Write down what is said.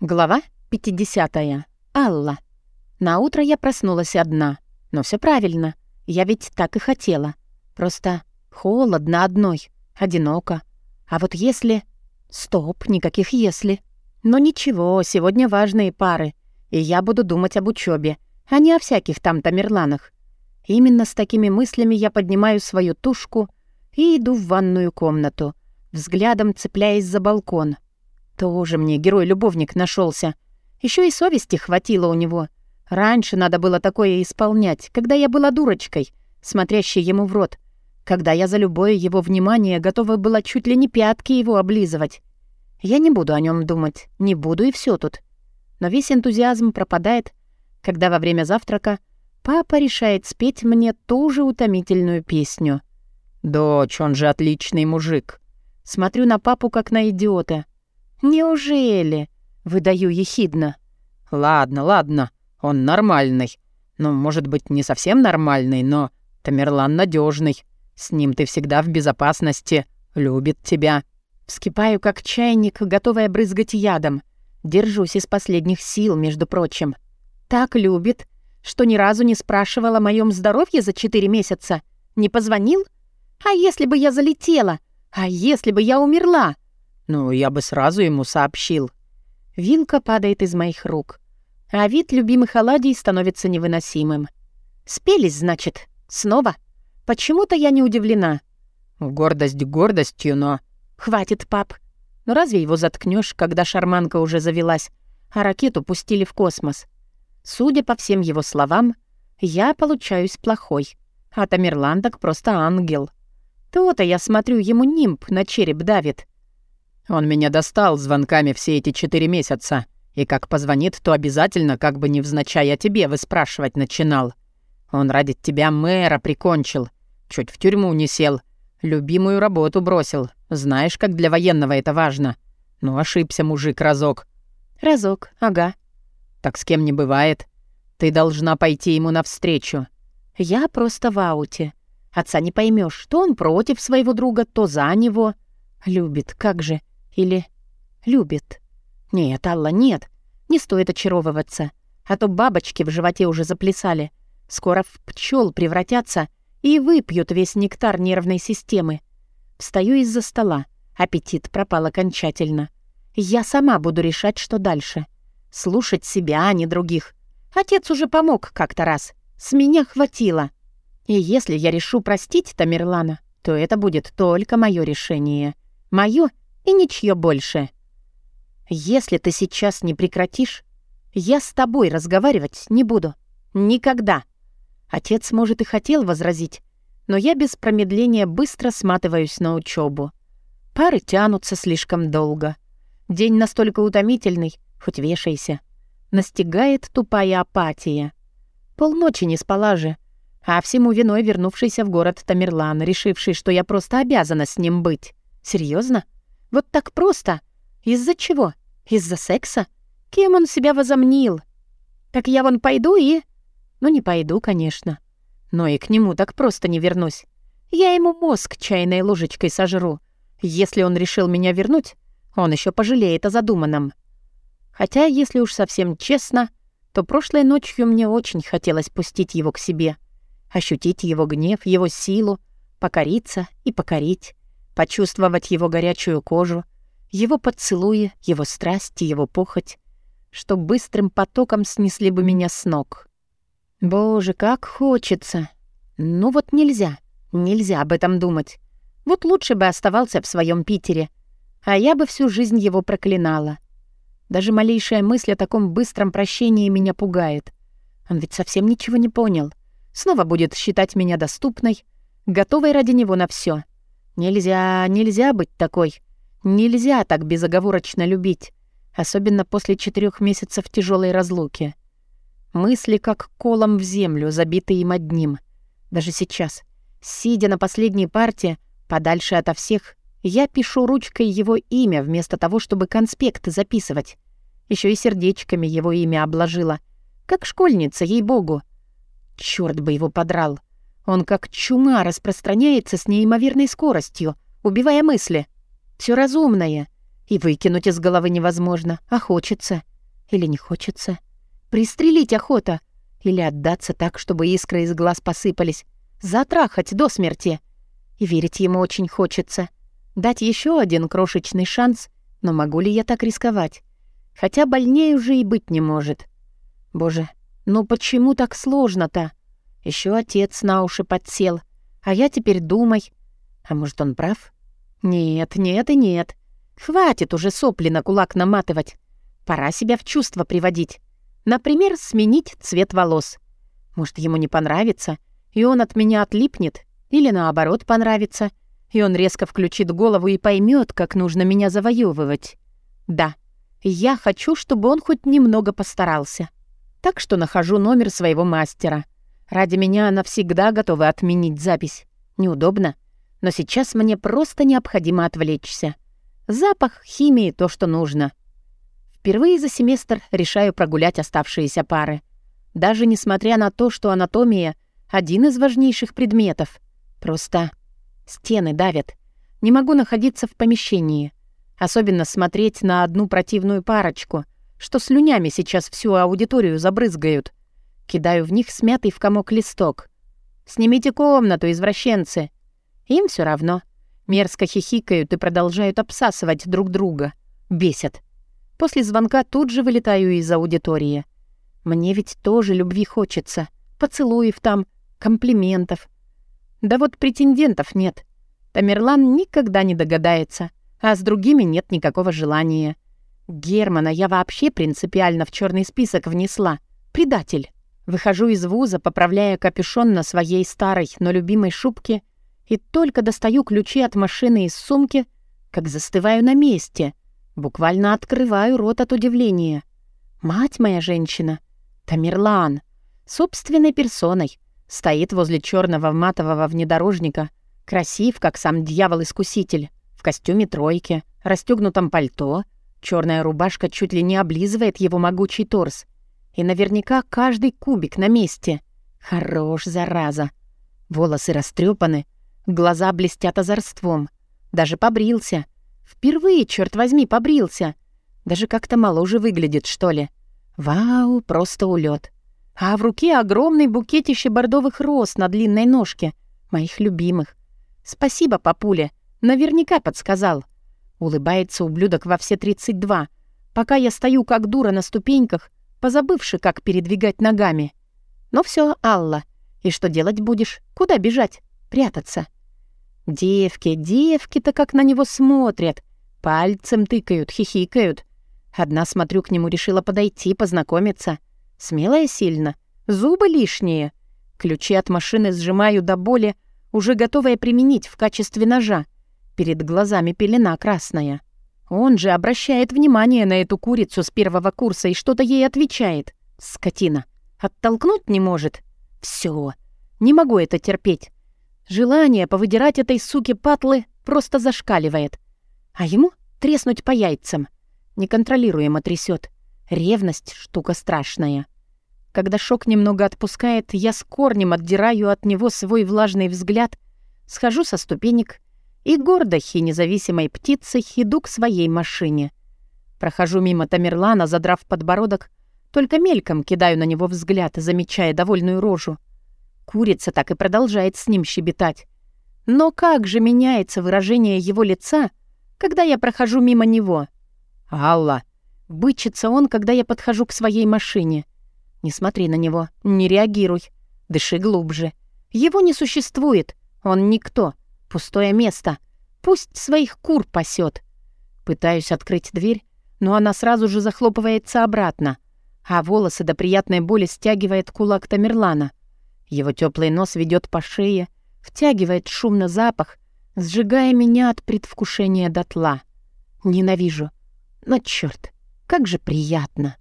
Глава 50. Алла. На утро я проснулась одна. Но все правильно. Я ведь так и хотела. Просто холодно одной, одиноко. А вот если... Стоп, никаких «если». Но ничего, сегодня важные пары. И я буду думать об учебе, а не о всяких там Тамерланах. Именно с такими мыслями я поднимаю свою тушку и иду в ванную комнату, взглядом цепляясь за балкон — тоже мне герой-любовник нашелся. Еще и совести хватило у него. Раньше надо было такое исполнять, когда я была дурочкой, смотрящей ему в рот. Когда я за любое его внимание готова была чуть ли не пятки его облизывать. Я не буду о нем думать, не буду и все тут. Но весь энтузиазм пропадает, когда во время завтрака папа решает спеть мне ту же утомительную песню. «Дочь, он же отличный мужик». Смотрю на папу, как на идиота. «Неужели?» — выдаю ехидно. «Ладно, ладно, он нормальный. Ну, может быть, не совсем нормальный, но Тамерлан надежный. С ним ты всегда в безопасности, любит тебя». Вскипаю, как чайник, готовая брызгать ядом. Держусь из последних сил, между прочим. Так любит, что ни разу не спрашивал о моем здоровье за четыре месяца. Не позвонил? А если бы я залетела? А если бы я умерла? Ну, я бы сразу ему сообщил. Вилка падает из моих рук, а вид любимых оладий становится невыносимым. Спелись, значит, снова? Почему-то я не удивлена. Гордость гордостью, но... Хватит, пап. Ну разве его заткнешь, когда шарманка уже завелась, а ракету пустили в космос? Судя по всем его словам, я получаюсь плохой. А Тамерлан так просто ангел. То-то я смотрю, ему нимб на череп давит. Он меня достал звонками все эти четыре месяца. И как позвонит, то обязательно, как бы невзначай о тебе, выспрашивать начинал. Он ради тебя мэра прикончил. Чуть в тюрьму не сел. Любимую работу бросил. Знаешь, как для военного это важно. Ну, ошибся мужик разок. Разок, ага. Так с кем не бывает. Ты должна пойти ему навстречу. Я просто в ауте. Отца не поймешь, то он против своего друга, то за него. Любит, как же. Или любит? Нет, Алла, нет. Не стоит очаровываться. А то бабочки в животе уже заплясали. Скоро в пчел превратятся и выпьют весь нектар нервной системы. Встаю из-за стола. Аппетит пропал окончательно. Я сама буду решать, что дальше. Слушать себя, а не других. Отец уже помог как-то раз. С меня хватило. И если я решу простить Тамерлана, то это будет только мое решение. Мое и ничье больше. Если ты сейчас не прекратишь, я с тобой разговаривать не буду. Никогда. Отец, может, и хотел возразить, но я без промедления быстро сматываюсь на учебу. Пары тянутся слишком долго. День настолько утомительный, хоть вешайся. Настигает тупая апатия. Полночи не спала же, а всему виной вернувшийся в город Тамерлан, решивший, что я просто обязана с ним быть. Серьезно? Вот так просто. Из-за чего? Из-за секса? Кем он себя возомнил? Так я вон пойду и... Ну, не пойду, конечно. Но и к нему так просто не вернусь. Я ему мозг чайной ложечкой сожру. Если он решил меня вернуть, он еще пожалеет о задуманном. Хотя, если уж совсем честно, то прошлой ночью мне очень хотелось пустить его к себе, ощутить его гнев, его силу, покориться и покорить почувствовать его горячую кожу, его поцелуи, его страсти, его похоть, что быстрым потоком снесли бы меня с ног. Боже, как хочется. Ну вот нельзя, нельзя об этом думать. Вот лучше бы оставался в своем Питере, а я бы всю жизнь его проклинала. Даже малейшая мысль о таком быстром прощении меня пугает. Он ведь совсем ничего не понял. Снова будет считать меня доступной, готовой ради него на все. Нельзя, нельзя быть такой. Нельзя так безоговорочно любить, особенно после четырех месяцев тяжелой разлуки. Мысли как колом в землю, забитые им одним. Даже сейчас, сидя на последней парте, подальше ото всех, я пишу ручкой его имя вместо того, чтобы конспекты записывать. Еще и сердечками его имя обложила. Как школьница, ей-богу. Черт бы его подрал. Он как чума распространяется с неимоверной скоростью, убивая мысли. Все разумное. И выкинуть из головы невозможно, а хочется. Или не хочется. Пристрелить охота. Или отдаться так, чтобы искры из глаз посыпались. Затрахать до смерти. И верить ему очень хочется. Дать еще один крошечный шанс, но могу ли я так рисковать? Хотя больнее уже и быть не может. Боже, ну почему так сложно-то? Еще отец на уши подсел. А я теперь думай. А может, он прав? Нет, нет и нет. Хватит уже сопли на кулак наматывать. Пора себя в чувство приводить. Например, сменить цвет волос. Может, ему не понравится, и он от меня отлипнет, или наоборот понравится, и он резко включит голову и поймет, как нужно меня завоевывать. Да, я хочу, чтобы он хоть немного постарался. Так что нахожу номер своего мастера. Ради меня она всегда готова отменить запись. Неудобно, но сейчас мне просто необходимо отвлечься. Запах, химии — то, что нужно. Впервые за семестр решаю прогулять оставшиеся пары. Даже несмотря на то, что анатомия — один из важнейших предметов. Просто стены давят. Не могу находиться в помещении. Особенно смотреть на одну противную парочку, что слюнями сейчас всю аудиторию забрызгают. Кидаю в них смятый в комок листок. «Снимите комнату, извращенцы!» Им все равно. Мерзко хихикают и продолжают обсасывать друг друга. Бесят. После звонка тут же вылетаю из аудитории. Мне ведь тоже любви хочется. Поцелуев там, комплиментов. Да вот претендентов нет. Тамерлан никогда не догадается, а с другими нет никакого желания. Германа я вообще принципиально в черный список внесла. Предатель. Выхожу из вуза, поправляя капюшон на своей старой, но любимой шубке — и только достаю ключи от машины из сумки, как застываю на месте. Буквально открываю рот от удивления. Мать моя женщина, Тамерлан, собственной персоной, стоит возле черного матового внедорожника, красив, как сам дьявол-искуситель, в костюме тройки, расстегнутом пальто, черная рубашка чуть ли не облизывает его могучий торс. И наверняка каждый кубик на месте. Хорош, зараза. Волосы растрепаны, Глаза блестят озорством. Даже побрился. Впервые, черт возьми, побрился. Даже как-то моложе выглядит, что ли. Вау, просто улет. А в руке огромный букетище бордовых роз на длинной ножке. Моих любимых. Спасибо, папуля. Наверняка подсказал. Улыбается ублюдок во все 32. Пока я стою как дура на ступеньках, позабывши, как передвигать ногами. Ну все, Алла. И что делать будешь? Куда бежать? Прятаться. Девки, девки-то как на него смотрят. Пальцем тыкают, хихикают. Одна, смотрю, к нему решила подойти, познакомиться. Смелая сильно. Зубы лишние. Ключи от машины сжимаю до боли, уже готовая применить в качестве ножа. Перед глазами пелена красная. Он же обращает внимание на эту курицу с первого курса и что-то ей отвечает. Скотина. Оттолкнуть не может. Все. Не могу это терпеть. Желание повыдирать этой суке патлы просто зашкаливает. А ему треснуть по яйцам. Неконтролируемо трясет. Ревность — штука страшная. Когда шок немного отпускает, я с корнем отдираю от него свой влажный взгляд, схожу со ступенек и гордой и независимой птицей иду к своей машине. Прохожу мимо Тамерлана, задрав подбородок, только мельком кидаю на него взгляд, замечая довольную рожу. Курица так и продолжает с ним щебетать. Но как же меняется выражение его лица, когда я прохожу мимо него? «Алла!» Бычится он, когда я подхожу к своей машине. Не смотри на него, не реагируй. Дыши глубже. Его не существует. Он никто. Пустое место. Пусть своих кур пасет. Пытаюсь открыть дверь, но она сразу же захлопывается обратно, а волосы до приятной боли стягивает кулак Тамерлана. Его теплый нос ведет по шее, втягивает шумно запах, сжигая меня от предвкушения дотла. Ненавижу. Но черт, как же приятно.